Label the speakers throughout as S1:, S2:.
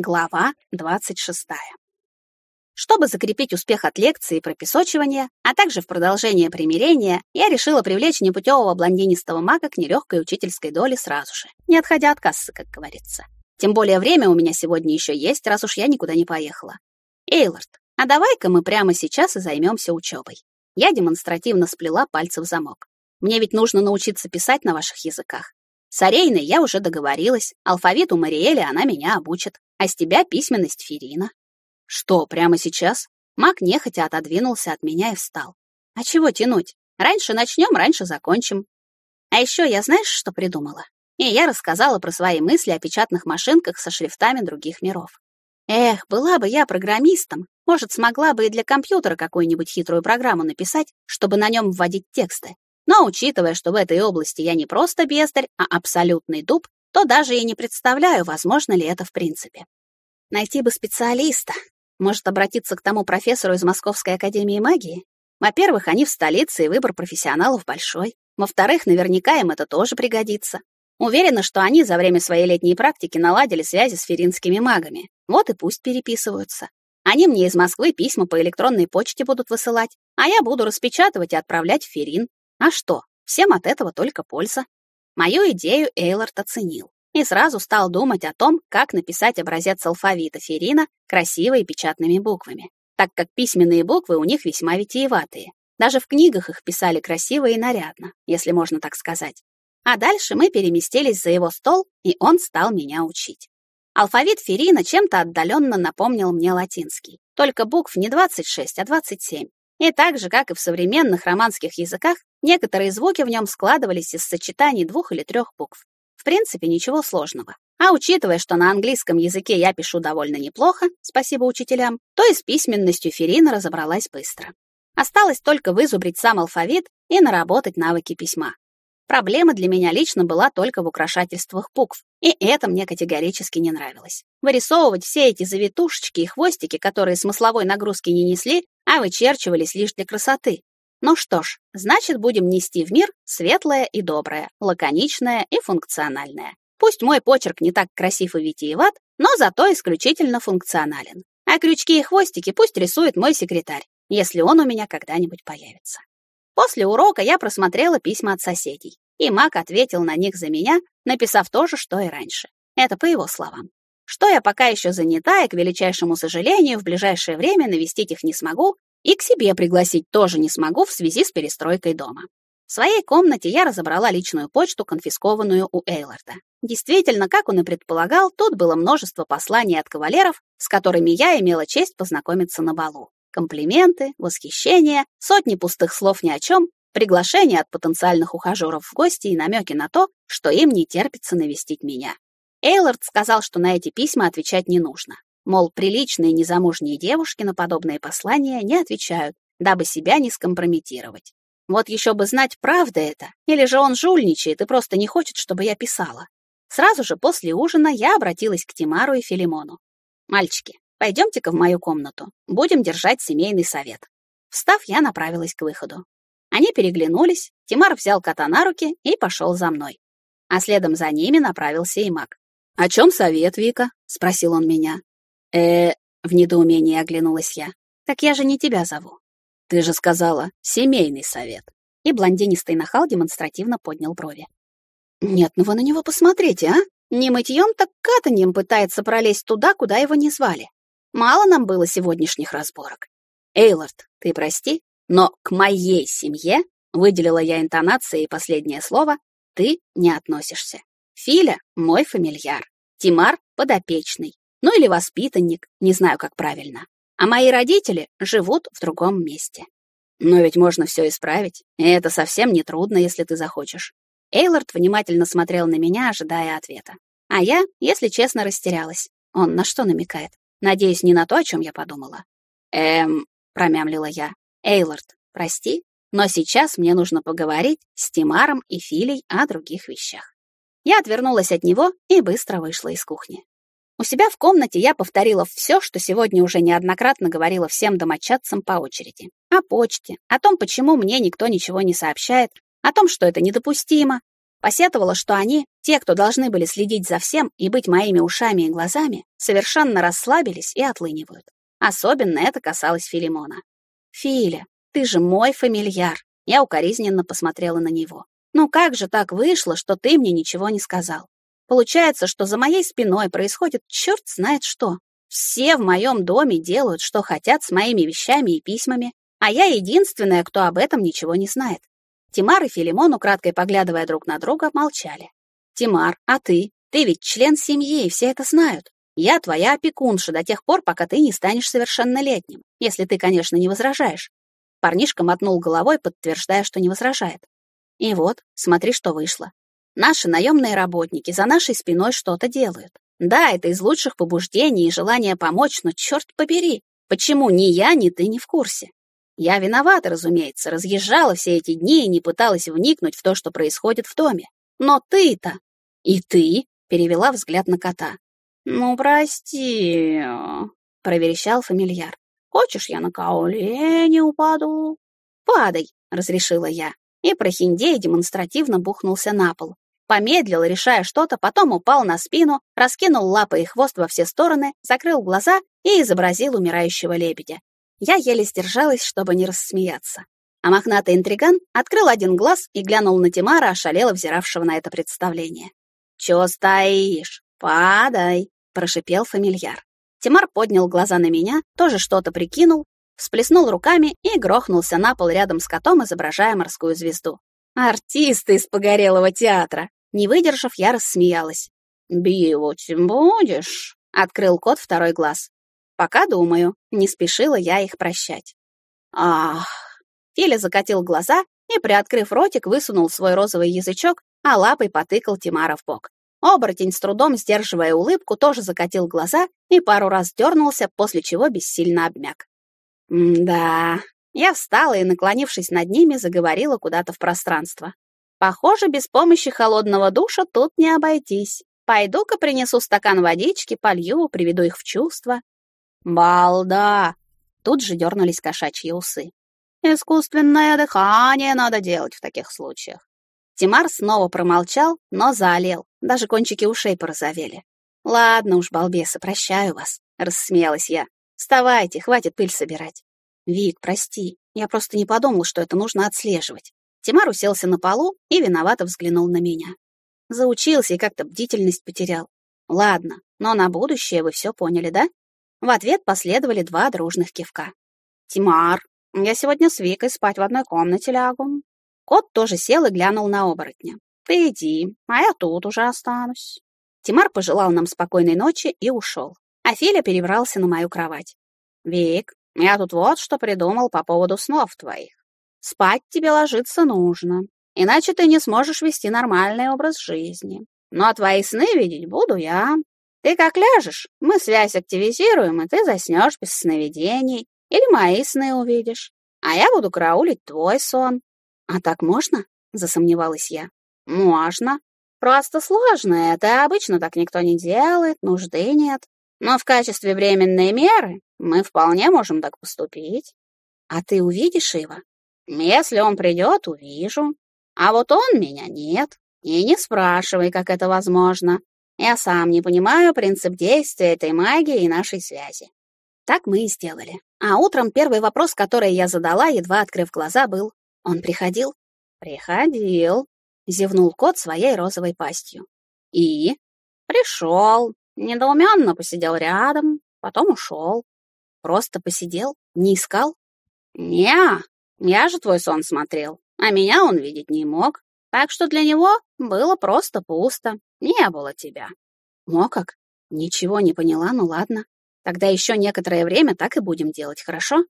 S1: Глава 26. Чтобы закрепить успех от лекции про песочивание, а также в продолжение примирения, я решила привлечь непутевого блондинистого мага к нелегкой учительской доле сразу же, не отходя от кассы, как говорится. Тем более время у меня сегодня еще есть, раз уж я никуда не поехала. Эйлорд, а давай-ка мы прямо сейчас и займемся учебой. Я демонстративно сплела пальцы в замок. Мне ведь нужно научиться писать на ваших языках. С Арейной я уже договорилась, алфавиту Мариэли она меня обучит а с тебя письменность Ферина. Что, прямо сейчас? Маг нехотя отодвинулся от меня и встал. А чего тянуть? Раньше начнем, раньше закончим. А еще я знаешь, что придумала? И я рассказала про свои мысли о печатных машинках со шрифтами других миров. Эх, была бы я программистом, может, смогла бы и для компьютера какую-нибудь хитрую программу написать, чтобы на нем вводить тексты. Но учитывая, что в этой области я не просто бездарь, а абсолютный дуб, то даже и не представляю, возможно ли это в принципе. Найти бы специалиста. Может, обратиться к тому профессору из Московской академии магии? Во-первых, они в столице, и выбор профессионалов большой. Во-вторых, наверняка им это тоже пригодится. Уверена, что они за время своей летней практики наладили связи с феринскими магами. Вот и пусть переписываются. Они мне из Москвы письма по электронной почте будут высылать, а я буду распечатывать и отправлять в Ферин. А что, всем от этого только польза. Мою идею Эйлорд оценил и сразу стал думать о том, как написать образец алфавита Ферина красивыми печатными буквами, так как письменные буквы у них весьма витиеватые. Даже в книгах их писали красиво и нарядно, если можно так сказать. А дальше мы переместились за его стол, и он стал меня учить. Алфавит Ферина чем-то отдаленно напомнил мне латинский, только букв не 26, а 27. И так же, как и в современных романских языках, некоторые звуки в нем складывались из сочетаний двух или трех букв. В принципе, ничего сложного. А учитывая, что на английском языке я пишу довольно неплохо, спасибо учителям, то и с письменностью Ферина разобралась быстро. Осталось только вызубрить сам алфавит и наработать навыки письма. Проблема для меня лично была только в украшательствах букв, и это мне категорически не нравилось. Вырисовывать все эти завитушечки и хвостики, которые смысловой нагрузки не несли, а вычерчивались лишь для красоты. Ну что ж, значит, будем нести в мир светлое и доброе, лаконичное и функциональное. Пусть мой почерк не так красив и витиеват, но зато исключительно функционален. А крючки и хвостики пусть рисует мой секретарь, если он у меня когда-нибудь появится. После урока я просмотрела письма от соседей, и Мак ответил на них за меня, написав то же, что и раньше. Это по его словам. Что я пока еще занята, и, к величайшему сожалению, в ближайшее время навестить их не смогу, и к себе пригласить тоже не смогу в связи с перестройкой дома. В своей комнате я разобрала личную почту, конфискованную у Эйларда. Действительно, как он и предполагал, тут было множество посланий от кавалеров, с которыми я имела честь познакомиться на балу. Комплименты, восхищения, сотни пустых слов ни о чем, приглашения от потенциальных ухажеров в гости и намеки на то, что им не терпится навестить меня. Эйлорд сказал, что на эти письма отвечать не нужно. Мол, приличные незамужние девушки на подобные послания не отвечают, дабы себя не скомпрометировать. Вот еще бы знать, правда это, или же он жульничает и просто не хочет, чтобы я писала. Сразу же после ужина я обратилась к Тимару и Филимону. «Мальчики, Пойдемте-ка в мою комнату. Будем держать семейный совет. Встав, я направилась к выходу. Они переглянулись, Тимар взял кота на руки и пошел за мной. А следом за ними направился и маг. «О чем совет, Вика?» — спросил он меня. Э в недоумении оглянулась я. «Так я же не тебя зову». «Ты же сказала, семейный совет». И блондинистый нахал демонстративно поднял брови. «Нет, ну вы на него посмотрите, а? Не мытьем, так катаньем пытается пролезть туда, куда его не звали. Мало нам было сегодняшних разборок. Эйлорд, ты прости, но к моей семье, выделила я интонацией последнее слово, ты не относишься. Филя — мой фамильяр, Тимар — подопечный, ну или воспитанник, не знаю, как правильно. А мои родители живут в другом месте. Но ведь можно все исправить, и это совсем не трудно, если ты захочешь. Эйлорд внимательно смотрел на меня, ожидая ответа. А я, если честно, растерялась. Он на что намекает? Надеюсь, не на то, о чем я подумала. Эм, промямлила я. Эйлорд, прости, но сейчас мне нужно поговорить с Тимаром и Филей о других вещах. Я отвернулась от него и быстро вышла из кухни. У себя в комнате я повторила все, что сегодня уже неоднократно говорила всем домочадцам по очереди. О почте, о том, почему мне никто ничего не сообщает, о том, что это недопустимо. Посетовала, что они, те, кто должны были следить за всем и быть моими ушами и глазами, совершенно расслабились и отлынивают. Особенно это касалось Филимона. «Филя, ты же мой фамильяр!» Я укоризненно посмотрела на него. «Ну как же так вышло, что ты мне ничего не сказал? Получается, что за моей спиной происходит черт знает что. Все в моем доме делают, что хотят с моими вещами и письмами, а я единственная, кто об этом ничего не знает. Тимар и Филимон, украдкой поглядывая друг на друга, молчали. «Тимар, а ты? Ты ведь член семьи, и все это знают. Я твоя опекунша до тех пор, пока ты не станешь совершеннолетним, если ты, конечно, не возражаешь». Парнишка мотнул головой, подтверждая, что не возражает. И вот, смотри, что вышло. Наши наемные работники за нашей спиной что-то делают. Да, это из лучших побуждений и желания помочь, но черт побери, почему ни я, ни ты не в курсе? Я виновата, разумеется, разъезжала все эти дни и не пыталась вникнуть в то, что происходит в доме. Но ты-то... И ты? Перевела взгляд на кота. Ну, прости, проверещал фамильяр. Хочешь, я на колени упаду? Падай, разрешила я. И прохиндей демонстративно бухнулся на пол, Помедлил, решая что-то, потом упал на спину, раскинул лапы и хвост во все стороны, закрыл глаза и изобразил умирающего лебедя. Я еле сдержалась, чтобы не рассмеяться. А мохнатый интриган открыл один глаз и глянул на Тимара, ошалело взиравшего на это представление. «Чё стоишь? Падай!» — прошипел фамильяр. Тимар поднял глаза на меня, тоже что-то прикинул, всплеснул руками и грохнулся на пол рядом с котом, изображая морскую звезду. Артисты из погорелого театра. Не выдержав, я рассмеялась. «Бить будешь?» — открыл кот второй глаз. «Пока думаю». Не спешила я их прощать. «Ах!» Филя закатил глаза и, приоткрыв ротик, высунул свой розовый язычок, а лапой потыкал Тимара в бок. Оборотень, с трудом сдерживая улыбку, тоже закатил глаза и пару раз дернулся, после чего бессильно обмяк. «Да...» Я встала и, наклонившись над ними, заговорила куда-то в пространство. Похоже, без помощи холодного душа тут не обойтись. Пойду-ка принесу стакан водички, полью, приведу их в чувство. Балда! Тут же дернулись кошачьи усы. Искусственное дыхание надо делать в таких случаях. Тимар снова промолчал, но заолел. Даже кончики ушей порозовели. «Ладно уж, балбесы, прощаю вас», — рассмеялась я. «Вставайте, хватит пыль собирать». «Вик, прости, я просто не подумал, что это нужно отслеживать. Тимар уселся на полу и виновато взглянул на меня. Заучился и как-то бдительность потерял. Ладно, но на будущее вы все поняли, да? В ответ последовали два дружных кивка. Тимар, я сегодня с Викой спать в одной комнате лягу. Кот тоже сел и глянул на оборотня. Ты иди, а я тут уже останусь. Тимар пожелал нам спокойной ночи и ушел. А Филя перебрался на мою кровать. Вик, я тут вот что придумал по поводу снов твоих. Спать тебе ложиться нужно, иначе ты не сможешь вести нормальный образ жизни. Ну а твои сны видеть буду я. Ты как ляжешь, мы связь активизируем, и ты заснешь без сновидений. Или мои сны увидишь. А я буду караулить твой сон. А так можно? Засомневалась я. Можно. Просто сложно это, обычно так никто не делает, нужды нет. Но в качестве временной меры мы вполне можем так поступить. А ты увидишь его? Если он придет, увижу. А вот он меня нет. И не спрашивай, как это возможно. Я сам не понимаю принцип действия этой магии и нашей связи. Так мы и сделали. А утром первый вопрос, который я задала, едва открыв глаза, был «Он приходил?» «Приходил», — зевнул кот своей розовой пастью. «И?» «Пришел. Недоуменно посидел рядом, потом ушел. Просто посидел? Не искал?» «Не, я же твой сон смотрел, а меня он видеть не мог, так что для него было просто пусто, не было тебя». «О как? Ничего не поняла, ну ладно. Тогда еще некоторое время так и будем делать, хорошо?»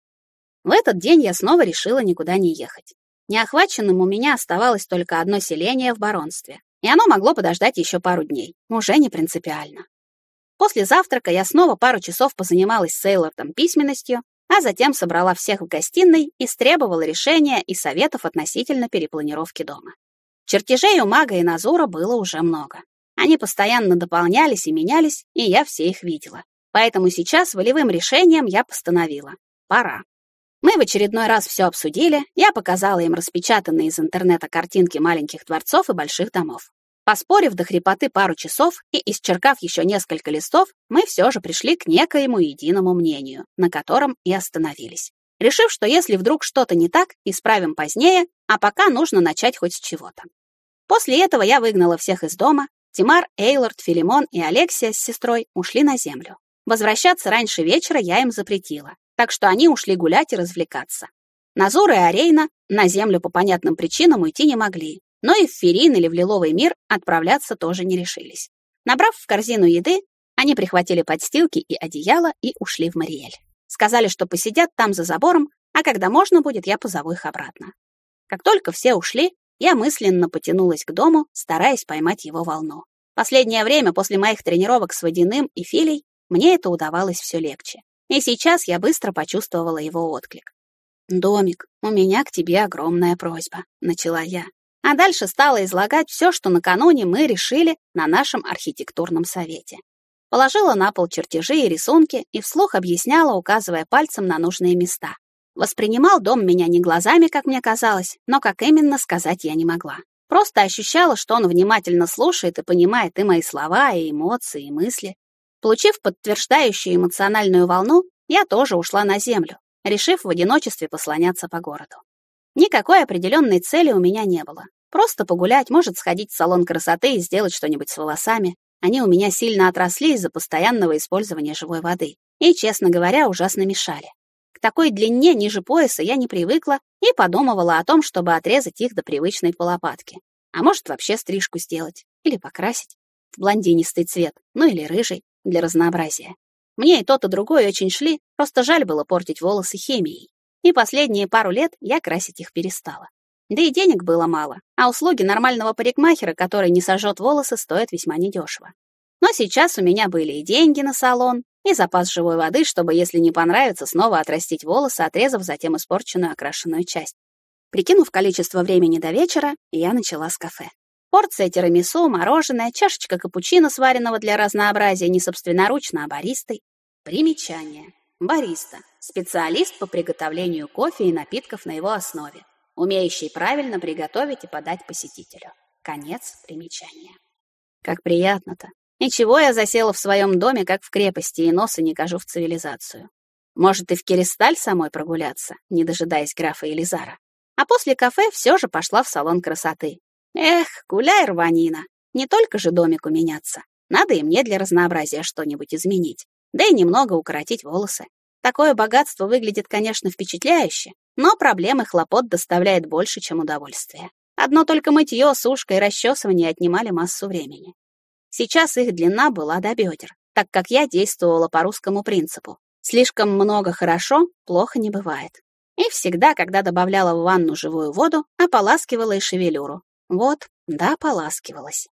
S1: В этот день я снова решила никуда не ехать. Неохваченным у меня оставалось только одно селение в баронстве, и оно могло подождать еще пару дней, уже не принципиально. После завтрака я снова пару часов позанималась с Эйлордом письменностью, а затем собрала всех в гостиной и стребовала решения и советов относительно перепланировки дома. Чертежей у мага и Назура было уже много. Они постоянно дополнялись и менялись, и я все их видела. Поэтому сейчас волевым решением я постановила. Пора. Мы в очередной раз все обсудили, я показала им распечатанные из интернета картинки маленьких дворцов и больших домов. Поспорив до хрипоты пару часов и исчеркав еще несколько листов, мы все же пришли к некоему единому мнению, на котором и остановились. Решив, что если вдруг что-то не так, исправим позднее, а пока нужно начать хоть с чего-то. После этого я выгнала всех из дома, Тимар, Эйлорд, Филимон и Алексия с сестрой ушли на землю. Возвращаться раньше вечера я им запретила, так что они ушли гулять и развлекаться. Назур и Арейна на землю по понятным причинам уйти не могли, но и в Ферин или в Лиловый мир отправляться тоже не решились. Набрав в корзину еды, они прихватили подстилки и одеяло и ушли в Мариэль. Сказали, что посидят там за забором, а когда можно будет, я позову их обратно. Как только все ушли, я мысленно потянулась к дому, стараясь поймать его волну. Последнее время после моих тренировок с водяным и филей мне это удавалось все легче. И сейчас я быстро почувствовала его отклик. «Домик, у меня к тебе огромная просьба», — начала я. А дальше стала излагать все, что накануне мы решили на нашем архитектурном совете. Положила на пол чертежи и рисунки и вслух объясняла, указывая пальцем на нужные места. Воспринимал дом меня не глазами, как мне казалось, но как именно сказать я не могла. Просто ощущала, что он внимательно слушает и понимает и мои слова, и эмоции, и мысли. Получив подтверждающую эмоциональную волну, я тоже ушла на землю, решив в одиночестве послоняться по городу. Никакой определенной цели у меня не было. Просто погулять, может, сходить в салон красоты и сделать что-нибудь с волосами. Они у меня сильно отросли из-за постоянного использования живой воды. И, честно говоря, ужасно мешали. К такой длине ниже пояса я не привыкла и подумывала о том, чтобы отрезать их до привычной полопатки. А может, вообще стрижку сделать или покрасить в блондинистый цвет, ну или рыжий, для разнообразия. Мне и тот, и другой очень шли, просто жаль было портить волосы химией. И последние пару лет я красить их перестала. Да и денег было мало, а услуги нормального парикмахера, который не сожжет волосы, стоят весьма недешево. Но сейчас у меня были и деньги на салон, и запас живой воды, чтобы, если не понравится, снова отрастить волосы, отрезав затем испорченную окрашенную часть. Прикинув количество времени до вечера, я начала с кафе. Порция тирамису, мороженое, чашечка капучино, сваренного для разнообразия не собственноручно, а баристой. Примечание. Бариста – специалист по приготовлению кофе и напитков на его основе, умеющий правильно приготовить и подать посетителю. Конец примечания. Как приятно-то. Ничего я засела в своем доме, как в крепости, и носа не кажу в цивилизацию. Может, и в Кересталь самой прогуляться, не дожидаясь графа Елизара. А после кафе все же пошла в салон красоты. Эх, гуляй, рванина. Не только же домику меняться. Надо и мне для разнообразия что-нибудь изменить да и немного укоротить волосы. Такое богатство выглядит, конечно, впечатляюще, но проблем и хлопот доставляет больше, чем удовольствие. Одно только мытье, сушка и расчесывание отнимали массу времени. Сейчас их длина была до бедер, так как я действовала по русскому принципу. Слишком много хорошо, плохо не бывает. И всегда, когда добавляла в ванну живую воду, ополаскивала и шевелюру. Вот, да, ополаскивалась.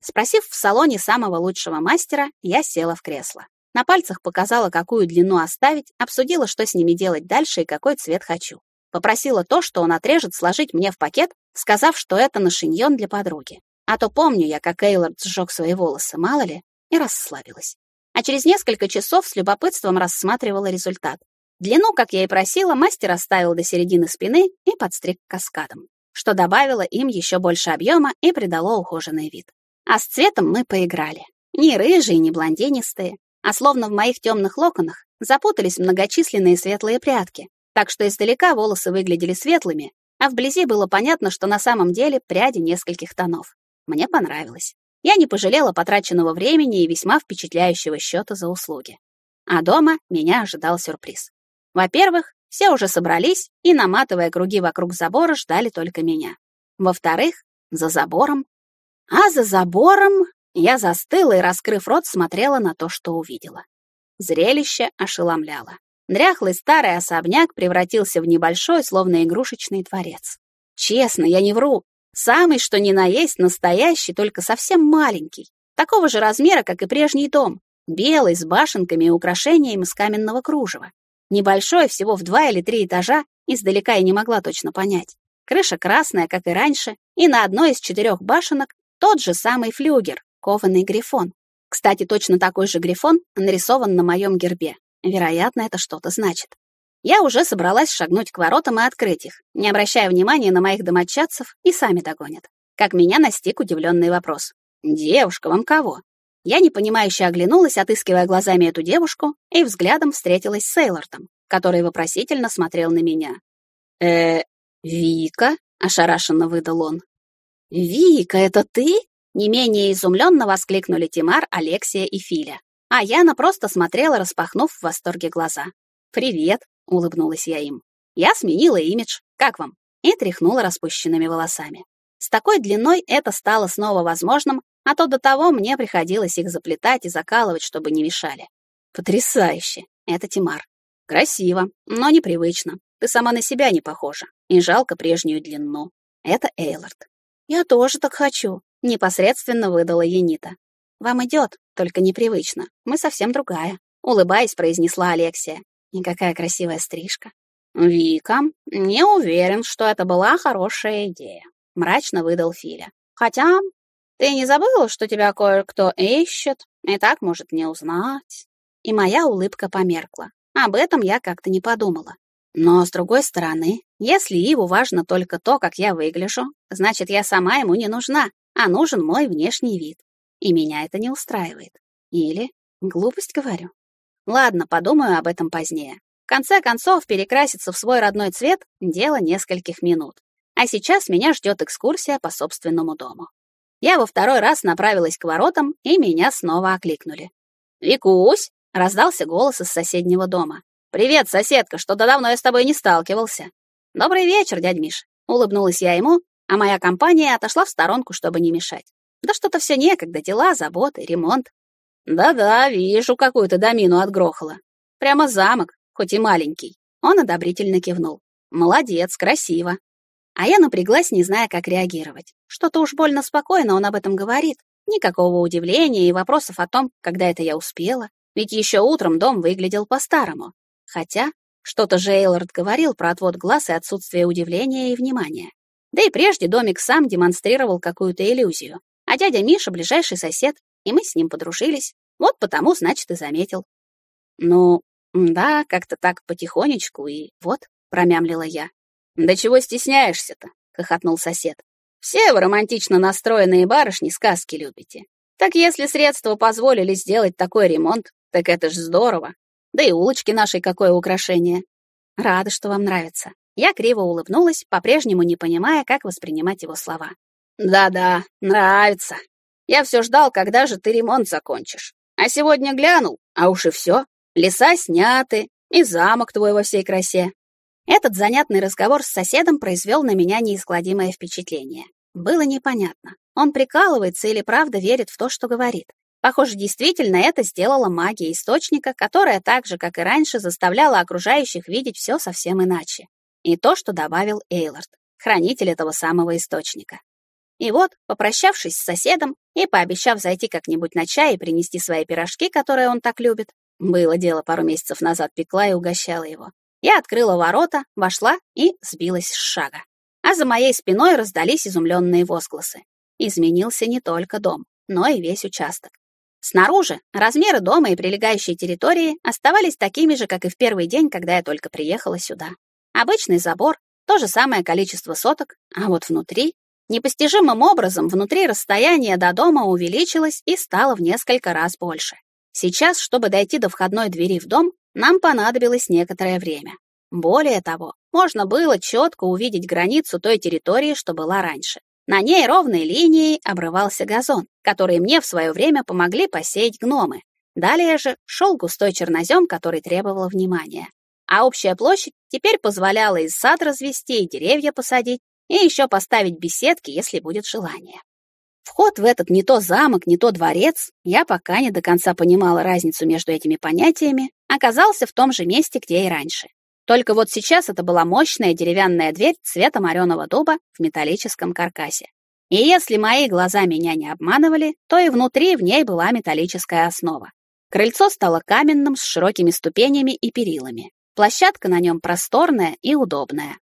S1: Спросив в салоне самого лучшего мастера, я села в кресло. На пальцах показала, какую длину оставить, обсудила, что с ними делать дальше и какой цвет хочу. Попросила то, что он отрежет, сложить мне в пакет, сказав, что это на шиньон для подруги. А то помню я, как Эйлорд сжег свои волосы, мало ли, и расслабилась. А через несколько часов с любопытством рассматривала результат. Длину, как я и просила, мастер оставил до середины спины и подстриг каскадом, что добавило им еще больше объема и придало ухоженный вид. А с цветом мы поиграли. Ни рыжие, ни блондинистые, а словно в моих темных локонах запутались многочисленные светлые прядки, так что издалека волосы выглядели светлыми, а вблизи было понятно, что на самом деле пряди нескольких тонов. Мне понравилось. Я не пожалела потраченного времени и весьма впечатляющего счета за услуги. А дома меня ожидал сюрприз. Во-первых, все уже собрались и, наматывая круги вокруг забора, ждали только меня. Во-вторых, за забором. А за забором я застыла и, раскрыв рот, смотрела на то, что увидела. Зрелище ошеломляло. Дряхлый старый особняк превратился в небольшой, словно игрушечный дворец. Честно, я не вру. Самый, что ни на есть, настоящий, только совсем маленький. Такого же размера, как и прежний дом. Белый, с башенками и украшениями из каменного кружева. Небольшой, всего в два или три этажа, издалека я не могла точно понять. Крыша красная, как и раньше, и на одной из четырех башенок тот же самый флюгер, кованый грифон. Кстати, точно такой же грифон нарисован на моем гербе. Вероятно, это что-то значит. Я уже собралась шагнуть к воротам и открыть их, не обращая внимания на моих домочадцев, и сами догонят. Как меня настиг удивленный вопрос. «Девушка, вам кого?» Я непонимающе оглянулась, отыскивая глазами эту девушку, и взглядом встретилась с Сейлортом, который вопросительно смотрел на меня. э Вика?» — ошарашенно выдал он. «Вика, это ты?» — не менее изумленно воскликнули Тимар, Алексия и Филя. А Яна просто смотрела, распахнув в восторге глаза. «Привет», — улыбнулась я им. «Я сменила имидж. Как вам?» И тряхнула распущенными волосами. С такой длиной это стало снова возможным, а то до того мне приходилось их заплетать и закалывать, чтобы не мешали. Потрясающе! Это Тимар. Красиво, но непривычно. Ты сама на себя не похожа. И жалко прежнюю длину. Это Эйлорд. Я тоже так хочу, непосредственно выдала Енита. Вам идет, только непривычно. Мы совсем другая. Улыбаясь, произнесла Алексия. И какая красивая стрижка. Вика, не уверен, что это была хорошая идея. Мрачно выдал Филя. Хотя, ты не забыла, что тебя кое-кто ищет, и так может не узнать? И моя улыбка померкла. Об этом я как-то не подумала. Но, с другой стороны, если Иву важно только то, как я выгляжу, значит, я сама ему не нужна, а нужен мой внешний вид. И меня это не устраивает. Или глупость говорю. Ладно, подумаю об этом позднее. В конце концов, перекраситься в свой родной цвет — дело нескольких минут. А сейчас меня ждет экскурсия по собственному дому. Я во второй раз направилась к воротам, и меня снова окликнули. «Викусь!» — раздался голос из соседнего дома. «Привет, соседка, что-то давно я с тобой не сталкивался». «Добрый вечер, дядь Миш», — улыбнулась я ему, а моя компания отошла в сторонку, чтобы не мешать. Да что-то все некогда, дела, заботы, ремонт. Да-да, вижу, какую то домину отгрохала. Прямо замок, хоть и маленький. Он одобрительно кивнул. Молодец, красиво. А я напряглась, не зная, как реагировать. Что-то уж больно спокойно он об этом говорит. Никакого удивления и вопросов о том, когда это я успела. Ведь еще утром дом выглядел по-старому. Хотя, что-то же Эйлорд говорил про отвод глаз и отсутствие удивления и внимания. Да и прежде домик сам демонстрировал какую-то иллюзию. А дядя Миша — ближайший сосед, и мы с ним подружились. Вот потому, значит, и заметил. Ну, да, как-то так потихонечку, и вот, промямлила я. «Да чего стесняешься-то?» — хохотнул сосед. «Все вы романтично настроенные барышни сказки любите. Так если средства позволили сделать такой ремонт, так это ж здорово. Да и улочки нашей какое украшение. Рада, что вам нравится». Я криво улыбнулась, по-прежнему не понимая, как воспринимать его слова. «Да-да, нравится. Я все ждал, когда же ты ремонт закончишь. А сегодня глянул, а уж и все. Леса сняты, и замок твой во всей красе. Этот занятный разговор с соседом произвел на меня неизгладимое впечатление. Было непонятно, он прикалывается или правда верит в то, что говорит. Похоже, действительно это сделала магия источника, которая так же, как и раньше, заставляла окружающих видеть все совсем иначе. И то, что добавил Эйлорд, хранитель этого самого источника. И вот, попрощавшись с соседом и пообещав зайти как-нибудь на чай и принести свои пирожки, которые он так любит, было дело пару месяцев назад пекла и угощала его, я открыла ворота, вошла и сбилась с шага. А за моей спиной раздались изумленные возгласы. Изменился не только дом, но и весь участок. Снаружи размеры дома и прилегающей территории оставались такими же, как и в первый день, когда я только приехала сюда. Обычный забор, то же самое количество соток, а вот внутри... Непостижимым образом внутри расстояние до дома увеличилось и стало в несколько раз больше. Сейчас, чтобы дойти до входной двери в дом, нам понадобилось некоторое время. Более того, можно было четко увидеть границу той территории, что была раньше. На ней ровной линией обрывался газон, который мне в свое время помогли посеять гномы. Далее же шел густой чернозем, который требовал внимания. А общая площадь теперь позволяла и сад развести, и деревья посадить, и еще поставить беседки, если будет желание. Вход в этот не то замок, не то дворец, я пока не до конца понимала разницу между этими понятиями, оказался в том же месте, где и раньше. Только вот сейчас это была мощная деревянная дверь цвета мореного дуба в металлическом каркасе. И если мои глаза меня не обманывали, то и внутри в ней была металлическая основа. Крыльцо стало каменным с широкими ступенями и перилами. Площадка на нем просторная и удобная.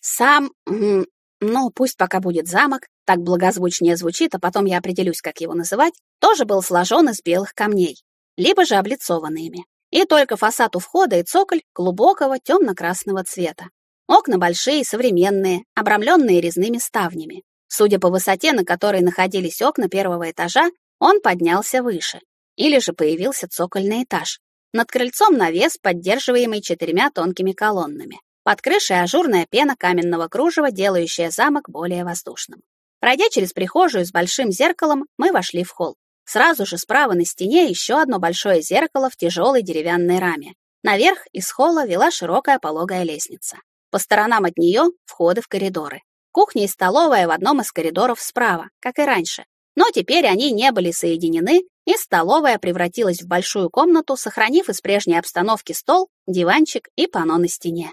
S1: Сам, ну, пусть пока будет замок, так благозвучнее звучит, а потом я определюсь, как его называть, тоже был сложен из белых камней, либо же облицованными. И только фасад у входа и цоколь глубокого темно-красного цвета. Окна большие, современные, обрамленные резными ставнями. Судя по высоте, на которой находились окна первого этажа, он поднялся выше. Или же появился цокольный этаж. Над крыльцом навес, поддерживаемый четырьмя тонкими колоннами. Под крышей ажурная пена каменного кружева, делающая замок более воздушным. Пройдя через прихожую с большим зеркалом, мы вошли в холл. Сразу же справа на стене еще одно большое зеркало в тяжелой деревянной раме. Наверх из холла вела широкая пологая лестница. По сторонам от нее входы в коридоры. Кухня и столовая в одном из коридоров справа, как и раньше. Но теперь они не были соединены, и столовая превратилась в большую комнату, сохранив из прежней обстановки стол, диванчик и панно на стене.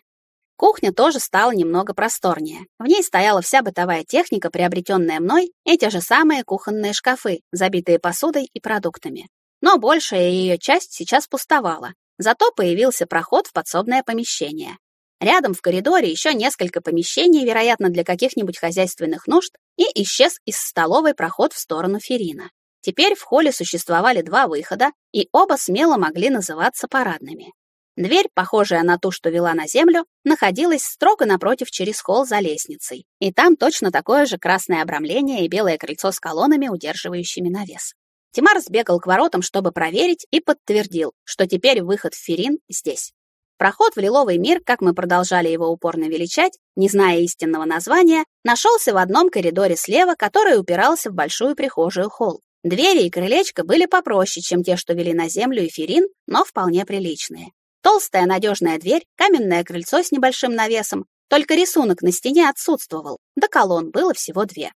S1: Кухня тоже стала немного просторнее. В ней стояла вся бытовая техника, приобретенная мной, и те же самые кухонные шкафы, забитые посудой и продуктами. Но большая ее часть сейчас пустовала. Зато появился проход в подсобное помещение. Рядом в коридоре еще несколько помещений, вероятно, для каких-нибудь хозяйственных нужд, и исчез из столовой проход в сторону Ферина. Теперь в холле существовали два выхода, и оба смело могли называться парадными. Дверь, похожая на ту, что вела на землю, находилась строго напротив через холл за лестницей, и там точно такое же красное обрамление и белое крыльцо с колоннами, удерживающими навес. Тимар сбегал к воротам, чтобы проверить, и подтвердил, что теперь выход в Ферин здесь. Проход в лиловый мир, как мы продолжали его упорно величать, не зная истинного названия, нашелся в одном коридоре слева, который упирался в большую прихожую холл. Двери и крылечко были попроще, чем те, что вели на землю и Ферин, но вполне приличные. Толстая надежная дверь, каменное крыльцо с небольшим навесом, только рисунок на стене отсутствовал, до колонн было всего две.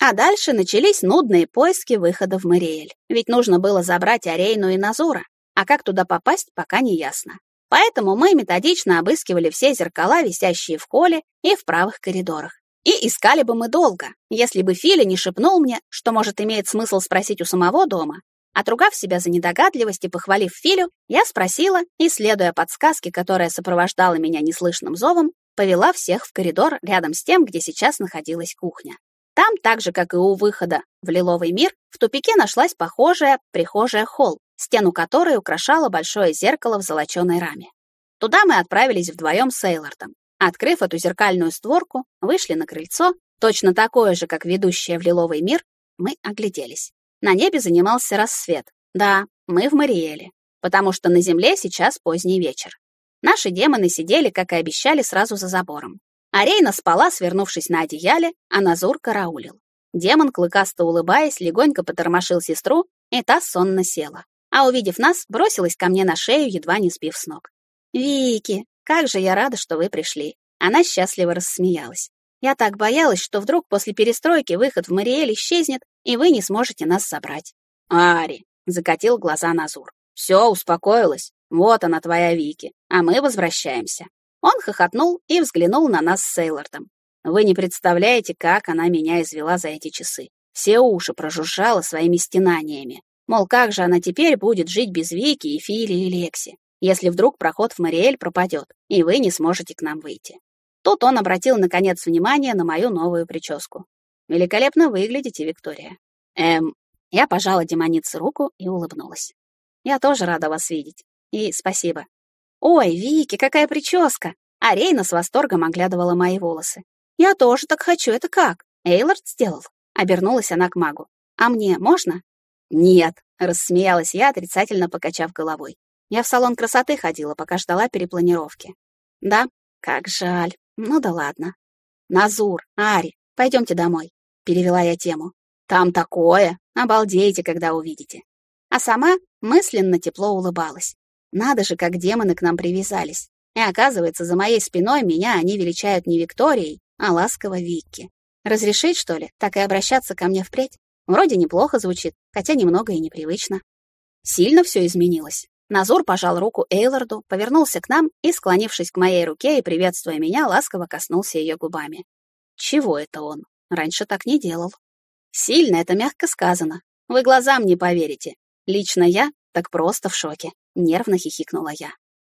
S1: А дальше начались нудные поиски выхода в Мариэль, ведь нужно было забрать Арейну и Назура, а как туда попасть, пока не ясно. Поэтому мы методично обыскивали все зеркала, висящие в холле и в правых коридорах. И искали бы мы долго, если бы Филя не шепнул мне, что, может, имеет смысл спросить у самого дома, Отругав себя за недогадливость и похвалив Филю, я спросила и, следуя подсказке, которая сопровождала меня неслышным зовом, повела всех в коридор рядом с тем, где сейчас находилась кухня. Там, так же, как и у выхода в лиловый мир, в тупике нашлась похожая прихожая холл, стену которой украшало большое зеркало в золоченой раме. Туда мы отправились вдвоем с Эйлордом. Открыв эту зеркальную створку, вышли на крыльцо, точно такое же, как ведущее в лиловый мир, мы огляделись. На небе занимался рассвет. Да, мы в Мариэле, потому что на земле сейчас поздний вечер. Наши демоны сидели, как и обещали, сразу за забором. Арейна спала, свернувшись на одеяле, а Назур караулил. Демон, клыкасто улыбаясь, легонько потормошил сестру, и та сонно села. А увидев нас, бросилась ко мне на шею, едва не сбив с ног. «Вики, как же я рада, что вы пришли!» Она счастливо рассмеялась. Я так боялась, что вдруг после перестройки выход в Мариэль исчезнет, и вы не сможете нас забрать. Ари, закатил глаза Назур. Все, успокоилась. Вот она, твоя Вики. А мы возвращаемся. Он хохотнул и взглянул на нас с Сейлордом. Вы не представляете, как она меня извела за эти часы. Все уши прожужжала своими стенаниями. Мол, как же она теперь будет жить без Вики и Фили и Лекси, если вдруг проход в Мариэль пропадет, и вы не сможете к нам выйти. Тут он обратил, наконец, внимание на мою новую прическу. «Великолепно выглядите, Виктория». «Эм...» Я пожала демонице руку и улыбнулась. «Я тоже рада вас видеть. И спасибо». «Ой, Вики, какая прическа!» А с восторгом оглядывала мои волосы. «Я тоже так хочу, это как? Эйлорд сделал?» Обернулась она к магу. «А мне можно?» «Нет», — рассмеялась я, отрицательно покачав головой. Я в салон красоты ходила, пока ждала перепланировки. «Да, как жаль. Ну да ладно. Назур, Ари, пойдемте домой. Перевела я тему. Там такое. Обалдеете, когда увидите. А сама мысленно тепло улыбалась. Надо же, как демоны к нам привязались. И оказывается, за моей спиной меня они величают не Викторией, а ласково Викки. Разрешить, что ли, так и обращаться ко мне впредь? Вроде неплохо звучит, хотя немного и непривычно. Сильно все изменилось. Назур пожал руку Эйлорду, повернулся к нам и, склонившись к моей руке и приветствуя меня, ласково коснулся ее губами. Чего это он? Раньше так не делал. Сильно это мягко сказано. Вы глазам не поверите. Лично я так просто в шоке. Нервно хихикнула я.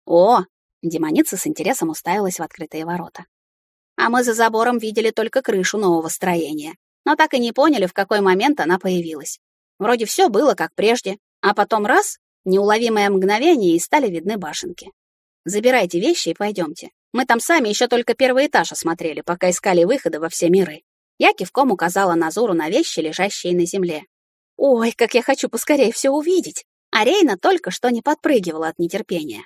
S1: О! Демоница с интересом уставилась в открытые ворота. А мы за забором видели только крышу нового строения, но так и не поняли, в какой момент она появилась. Вроде все было как прежде, а потом раз Неуловимое мгновение, и стали видны башенки. Забирайте вещи и пойдемте. Мы там сами еще только первый этаж осмотрели, пока искали выходы во все миры. Я кивком указала Назуру на вещи, лежащие на земле. Ой, как я хочу поскорее все увидеть. А Рейна только что не подпрыгивала от нетерпения.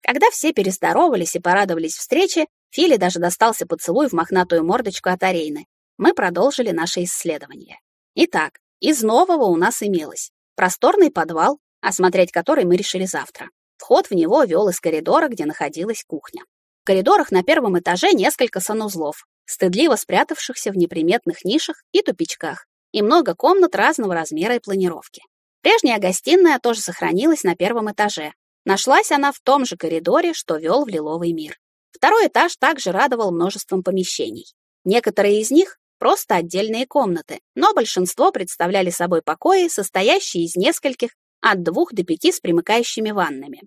S1: Когда все перездоровались и порадовались встрече, Филе даже достался поцелуй в мохнатую мордочку от Арейны. Мы продолжили наше исследование. Итак, из нового у нас имелось просторный подвал, осмотреть который мы решили завтра. Вход в него вел из коридора, где находилась кухня. В коридорах на первом этаже несколько санузлов, стыдливо спрятавшихся в неприметных нишах и тупичках, и много комнат разного размера и планировки. Прежняя гостиная тоже сохранилась на первом этаже. Нашлась она в том же коридоре, что вел в лиловый мир. Второй этаж также радовал множеством помещений. Некоторые из них просто отдельные комнаты, но большинство представляли собой покои, состоящие из нескольких, от двух до пяти с примыкающими ваннами.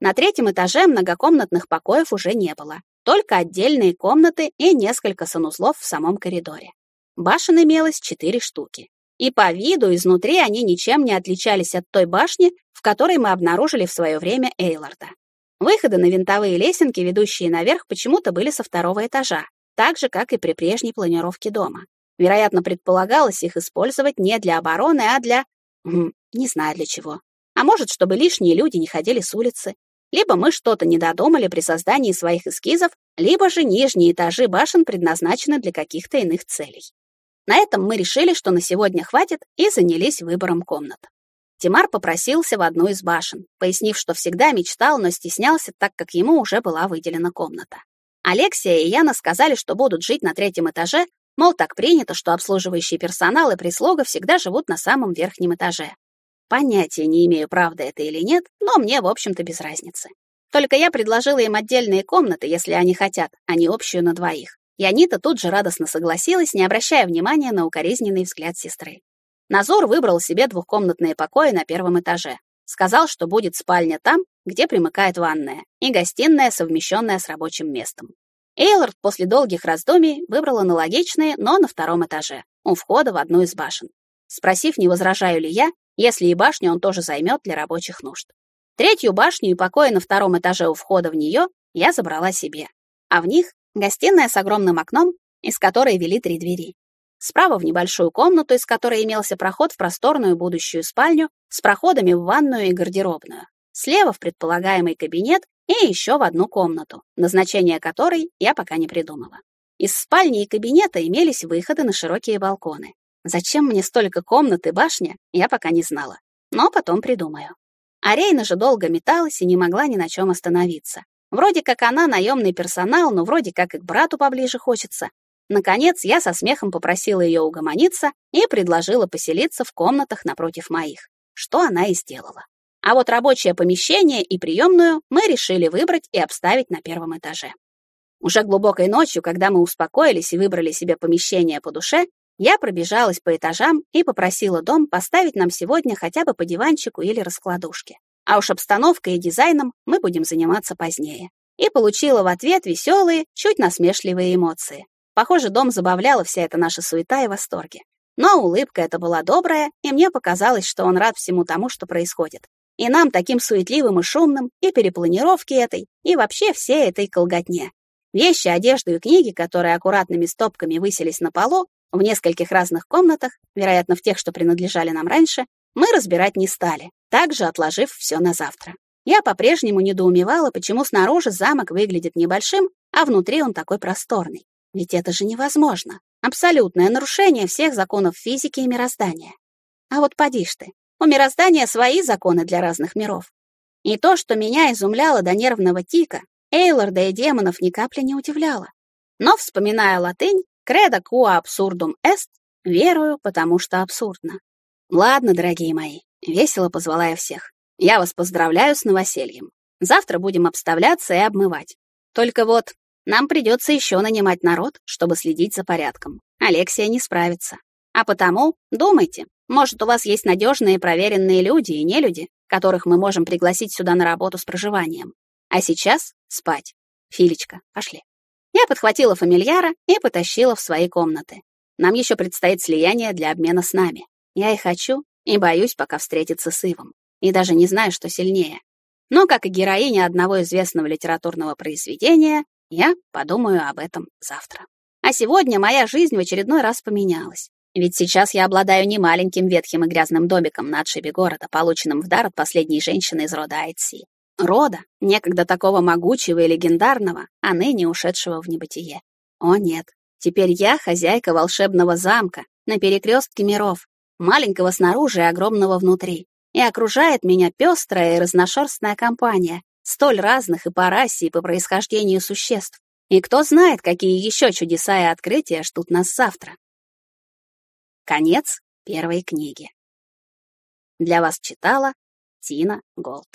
S1: На третьем этаже многокомнатных покоев уже не было, только отдельные комнаты и несколько санузлов в самом коридоре. Башен имелось четыре штуки. И по виду изнутри они ничем не отличались от той башни, в которой мы обнаружили в свое время Эйларда. Выходы на винтовые лесенки, ведущие наверх, почему-то были со второго этажа, так же, как и при прежней планировке дома. Вероятно, предполагалось их использовать не для обороны, а для... не знаю для чего. А может, чтобы лишние люди не ходили с улицы. Либо мы что-то не додумали при создании своих эскизов, либо же нижние этажи башен предназначены для каких-то иных целей. На этом мы решили, что на сегодня хватит, и занялись выбором комнат. Тимар попросился в одну из башен, пояснив, что всегда мечтал, но стеснялся, так как ему уже была выделена комната. Алексия и Яна сказали, что будут жить на третьем этаже, мол, так принято, что обслуживающий персонал и прислуга всегда живут на самом верхнем этаже. Понятия не имею, правда это или нет, но мне, в общем-то, без разницы. Только я предложила им отдельные комнаты, если они хотят, а не общую на двоих. И Анита тут же радостно согласилась, не обращая внимания на укоризненный взгляд сестры. Назор выбрал себе двухкомнатные покои на первом этаже. Сказал, что будет спальня там, где примыкает ванная, и гостиная, совмещенная с рабочим местом. Эйлорд после долгих раздумий выбрал аналогичные, но на втором этаже, у входа в одну из башен, спросив, не возражаю ли я, если и башню он тоже займет для рабочих нужд. Третью башню и покои на втором этаже у входа в нее я забрала себе, а в них гостиная с огромным окном, из которой вели три двери. Справа в небольшую комнату, из которой имелся проход в просторную будущую спальню с проходами в ванную и гардеробную. Слева в предполагаемый кабинет и еще в одну комнату, назначение которой я пока не придумала. Из спальни и кабинета имелись выходы на широкие балконы. Зачем мне столько комнат и башня, я пока не знала. Но потом придумаю. Арейна же долго металась и не могла ни на чем остановиться. Вроде как она наемный персонал, но вроде как и к брату поближе хочется. Наконец, я со смехом попросила ее угомониться и предложила поселиться в комнатах напротив моих, что она и сделала. А вот рабочее помещение и приемную мы решили выбрать и обставить на первом этаже. Уже глубокой ночью, когда мы успокоились и выбрали себе помещение по душе, я пробежалась по этажам и попросила дом поставить нам сегодня хотя бы по диванчику или раскладушке. А уж обстановкой и дизайном мы будем заниматься позднее. И получила в ответ веселые, чуть насмешливые эмоции. Похоже, дом забавляла вся эта наша суета и восторги. Но улыбка эта была добрая, и мне показалось, что он рад всему тому, что происходит. И нам, таким суетливым и шумным, и перепланировке этой, и вообще всей этой колготне. Вещи, одежду и книги, которые аккуратными стопками высились на полу, в нескольких разных комнатах, вероятно, в тех, что принадлежали нам раньше, мы разбирать не стали, также отложив все на завтра. Я по-прежнему недоумевала, почему снаружи замок выглядит небольшим, а внутри он такой просторный. Ведь это же невозможно. Абсолютное нарушение всех законов физики и мироздания. А вот поди ж ты, у мироздания свои законы для разных миров. И то, что меня изумляло до нервного тика, Эйлорда и демонов ни капли не удивляло. Но, вспоминая латынь, «credo qua absurdum est», верую, потому что абсурдно. Ладно, дорогие мои, весело позвала я всех. Я вас поздравляю с новосельем. Завтра будем обставляться и обмывать. Только вот нам придется еще нанимать народ, чтобы следить за порядком. Алексия не справится. А потому думайте, может, у вас есть надежные проверенные люди и нелюди, которых мы можем пригласить сюда на работу с проживанием. А сейчас спать. Филечка, пошли. Я подхватила фамильяра и потащила в свои комнаты. Нам еще предстоит слияние для обмена с нами. Я и хочу, и боюсь пока встретиться с Ивом. и даже не знаю, что сильнее. Но, как и героиня одного известного литературного произведения, я подумаю об этом завтра. А сегодня моя жизнь в очередной раз поменялась. Ведь сейчас я обладаю не маленьким ветхим и грязным домиком на отшибе города, полученным в дар от последней женщины из рода Айтси. Рода, некогда такого могучего и легендарного, а ныне ушедшего в небытие. О нет, теперь я хозяйка волшебного замка на перекрестке миров, маленького снаружи и огромного внутри. И окружает меня пестрая и разношерстная компания, столь разных и по расе, и по происхождению существ. И кто знает, какие еще чудеса и открытия ждут нас завтра. Конец первой книги. Для вас читала Тина Голд.